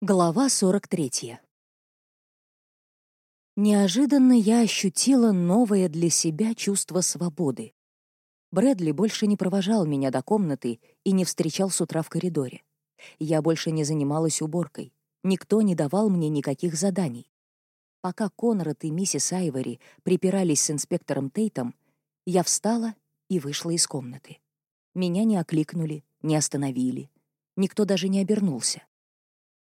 Глава 43. Неожиданно я ощутила новое для себя чувство свободы. Брэдли больше не провожал меня до комнаты и не встречал с утра в коридоре. Я больше не занималась уборкой. Никто не давал мне никаких заданий. Пока Конрад и миссис Айвори припирались с инспектором Тейтом, я встала и вышла из комнаты. Меня не окликнули, не остановили. Никто даже не обернулся.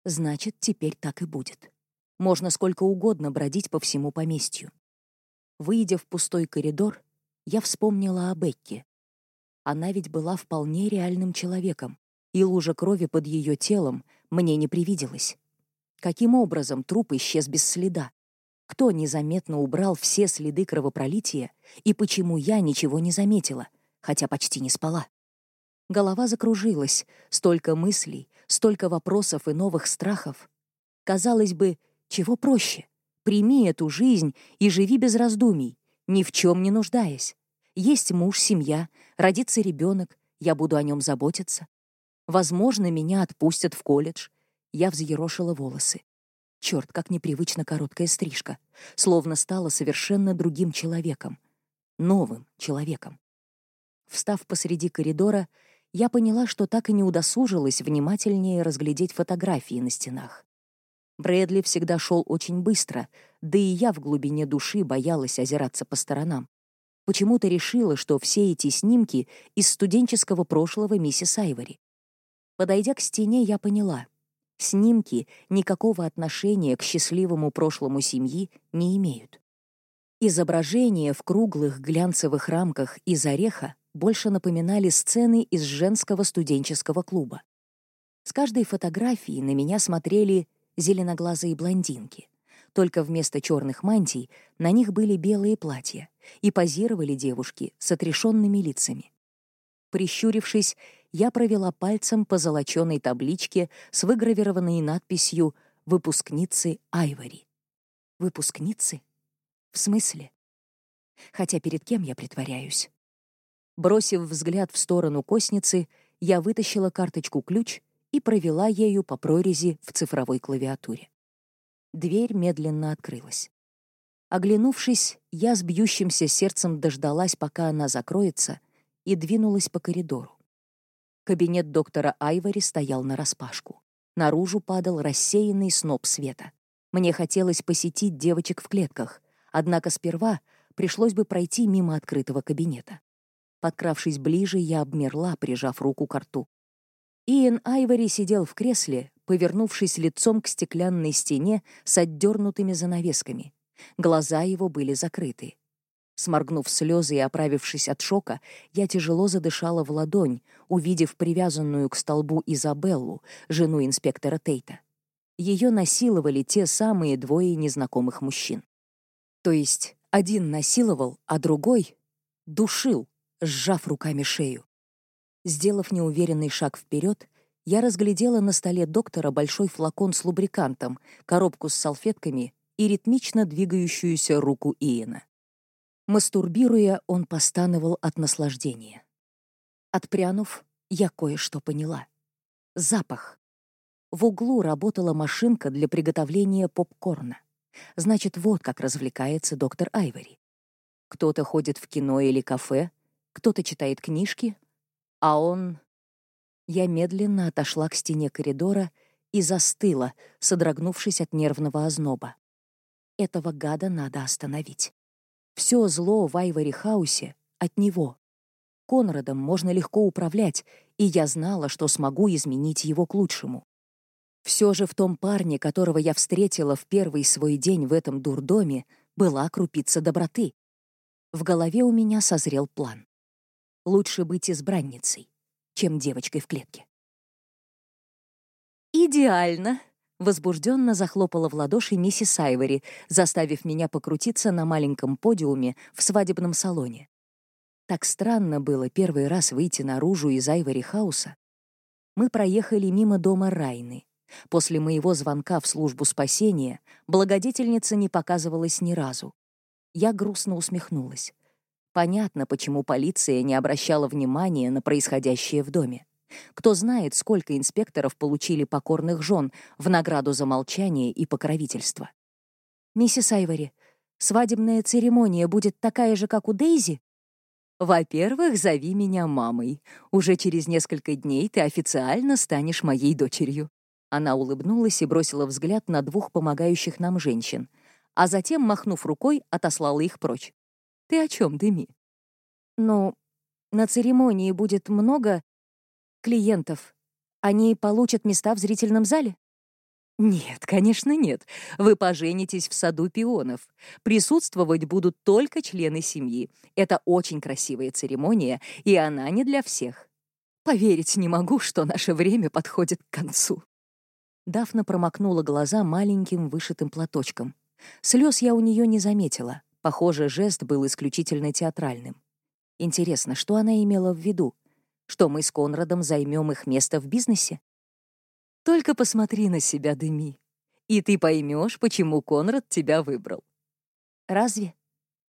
Значит, теперь так и будет. Можно сколько угодно бродить по всему поместью. Выйдя в пустой коридор, я вспомнила о Бекке. Она ведь была вполне реальным человеком, и лужа крови под ее телом мне не привиделась. Каким образом труп исчез без следа? Кто незаметно убрал все следы кровопролития, и почему я ничего не заметила, хотя почти не спала? Голова закружилась, столько мыслей, столько вопросов и новых страхов. Казалось бы, чего проще? Прими эту жизнь и живи без раздумий, ни в чем не нуждаясь. Есть муж, семья, родится ребенок, я буду о нем заботиться. Возможно, меня отпустят в колледж. Я взъерошила волосы. Черт, как непривычно короткая стрижка. Словно стала совершенно другим человеком. Новым человеком. Встав посреди коридора, я поняла, что так и не удосужилась внимательнее разглядеть фотографии на стенах. Брэдли всегда шел очень быстро, да и я в глубине души боялась озираться по сторонам. Почему-то решила, что все эти снимки из студенческого прошлого миссис Айвори. Подойдя к стене, я поняла. Снимки никакого отношения к счастливому прошлому семьи не имеют. Изображения в круглых глянцевых рамках из ореха больше напоминали сцены из женского студенческого клуба. С каждой фотографией на меня смотрели зеленоглазые блондинки. Только вместо черных мантий на них были белые платья, и позировали девушки с отрешенными лицами. Прищурившись, я провела пальцем по золоченой табличке с выгравированной надписью «Выпускницы Айвори». Выпускницы? В смысле? Хотя перед кем я притворяюсь? Бросив взгляд в сторону косницы, я вытащила карточку-ключ и провела ею по прорези в цифровой клавиатуре. Дверь медленно открылась. Оглянувшись, я с бьющимся сердцем дождалась, пока она закроется, и двинулась по коридору. Кабинет доктора Айвори стоял нараспашку. Наружу падал рассеянный сноп света. Мне хотелось посетить девочек в клетках, однако сперва пришлось бы пройти мимо открытого кабинета. Подкравшись ближе, я обмерла, прижав руку к рту. Иэн Айвори сидел в кресле, повернувшись лицом к стеклянной стене с отдернутыми занавесками. Глаза его были закрыты. Сморгнув слезы и оправившись от шока, я тяжело задышала в ладонь, увидев привязанную к столбу Изабеллу, жену инспектора Тейта. Ее насиловали те самые двое незнакомых мужчин. То есть один насиловал, а другой душил, сжав руками шею. Сделав неуверенный шаг вперед, я разглядела на столе доктора большой флакон с лубрикантом, коробку с салфетками и ритмично двигающуюся руку Иена. Мастурбируя, он постановал от наслаждения. Отпрянув, я кое-что поняла. Запах. В углу работала машинка для приготовления попкорна. Значит, вот как развлекается доктор Айвори. Кто-то ходит в кино или кафе, кто-то читает книжки, а он... Я медленно отошла к стене коридора и застыла, содрогнувшись от нервного озноба. Этого гада надо остановить. Все зло в Айвори Хаусе от него. Конрадом можно легко управлять, и я знала, что смогу изменить его к лучшему. Все же в том парне, которого я встретила в первый свой день в этом дурдоме, была крупица доброты. В голове у меня созрел план. Лучше быть избранницей, чем девочкой в клетке. «Идеально!» — возбужденно захлопала в ладоши миссис Айвори, заставив меня покрутиться на маленьком подиуме в свадебном салоне. Так странно было первый раз выйти наружу из Айвори Хауса. Мы проехали мимо дома Райны. После моего звонка в службу спасения благодетельница не показывалась ни разу. Я грустно усмехнулась. Понятно, почему полиция не обращала внимания на происходящее в доме. Кто знает, сколько инспекторов получили покорных жен в награду за молчание и покровительство. «Миссис Айвори, свадебная церемония будет такая же, как у Дейзи?» «Во-первых, зови меня мамой. Уже через несколько дней ты официально станешь моей дочерью». Она улыбнулась и бросила взгляд на двух помогающих нам женщин, а затем, махнув рукой, отослала их прочь. «Ты о чем, Деми?» «Ну, на церемонии будет много клиентов. Они получат места в зрительном зале?» «Нет, конечно, нет. Вы поженитесь в саду пионов. Присутствовать будут только члены семьи. Это очень красивая церемония, и она не для всех. Поверить не могу, что наше время подходит к концу». Дафна промокнула глаза маленьким вышитым платочком. Слез я у нее не заметила. Похоже, жест был исключительно театральным. Интересно, что она имела в виду? Что мы с Конрадом займем их место в бизнесе? Только посмотри на себя, Деми, и ты поймешь, почему Конрад тебя выбрал. Разве?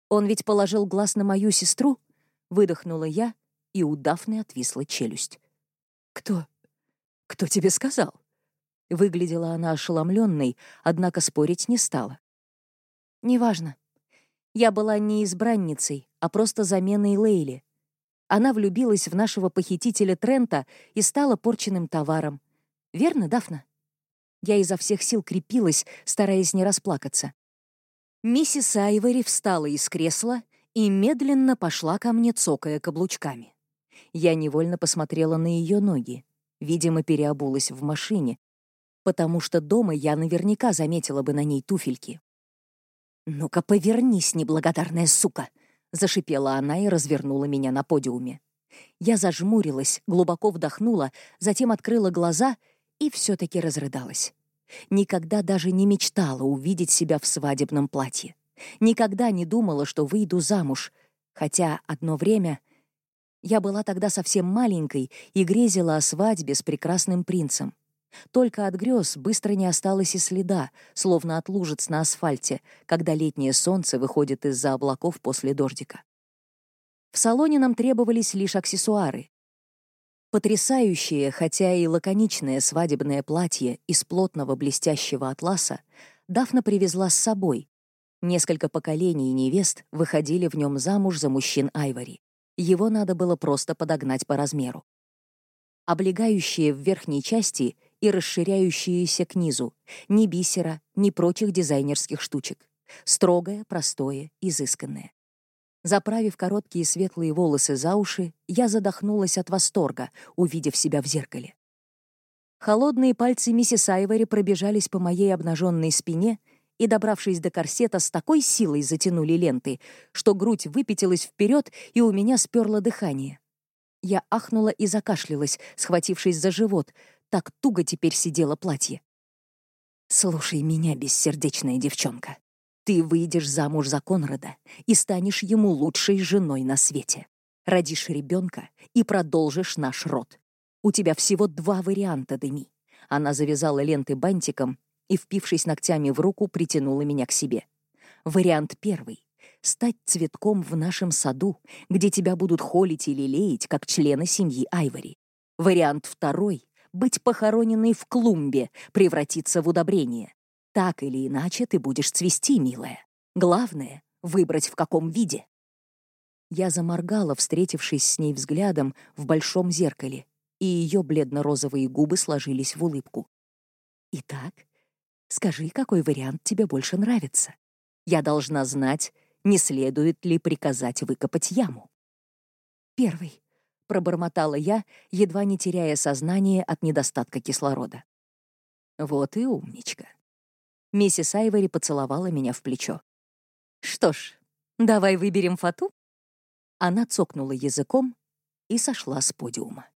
Он ведь положил глаз на мою сестру? Выдохнула я, и у отвисла челюсть. Кто? Кто тебе сказал? Выглядела она ошеломленной, однако спорить не стала. «Неважно. Я была не избранницей, а просто заменой Лейли. Она влюбилась в нашего похитителя Трента и стала порченным товаром. Верно, Дафна?» Я изо всех сил крепилась, стараясь не расплакаться. Миссис Айвори встала из кресла и медленно пошла ко мне, цокая каблучками. Я невольно посмотрела на ее ноги. Видимо, переобулась в машине, потому что дома я наверняка заметила бы на ней туфельки. «Ну-ка, повернись, неблагодарная сука!» — зашипела она и развернула меня на подиуме. Я зажмурилась, глубоко вдохнула, затем открыла глаза и все таки разрыдалась. Никогда даже не мечтала увидеть себя в свадебном платье. Никогда не думала, что выйду замуж, хотя одно время... Я была тогда совсем маленькой и грезила о свадьбе с прекрасным принцем. Только от грез быстро не осталось и следа, словно от лужиц на асфальте, когда летнее солнце выходит из-за облаков после дождика. В салоне нам требовались лишь аксессуары. Потрясающее, хотя и лаконичное свадебное платье из плотного блестящего атласа Дафна привезла с собой. Несколько поколений невест выходили в нем замуж за мужчин Айвори. Его надо было просто подогнать по размеру. Облегающие в верхней части — и расширяющиеся к низу. Ни бисера, ни прочих дизайнерских штучек. Строгое, простое, изысканное. Заправив короткие светлые волосы за уши, я задохнулась от восторга, увидев себя в зеркале. Холодные пальцы миссис Айвори пробежались по моей обнаженной спине и, добравшись до корсета, с такой силой затянули ленты, что грудь выпятилась вперед, и у меня сперло дыхание. Я ахнула и закашлялась, схватившись за живот, так туго теперь сидело платье. «Слушай меня, бессердечная девчонка. Ты выйдешь замуж за Конрада и станешь ему лучшей женой на свете. Родишь ребенка и продолжишь наш род. У тебя всего два варианта, Деми». Она завязала ленты бантиком и, впившись ногтями в руку, притянула меня к себе. Вариант первый — стать цветком в нашем саду, где тебя будут холить или леять, как члена семьи Айвори. Вариант второй быть похороненной в клумбе, превратиться в удобрение. Так или иначе ты будешь цвести, милая. Главное — выбрать в каком виде. Я заморгала, встретившись с ней взглядом в большом зеркале, и ее бледно-розовые губы сложились в улыбку. «Итак, скажи, какой вариант тебе больше нравится? Я должна знать, не следует ли приказать выкопать яму». «Первый», пробормотала я, едва не теряя сознание от недостатка кислорода. Вот и умничка. Миссис Айвори поцеловала меня в плечо. Что ж, давай выберем фату. Она цокнула языком и сошла с подиума.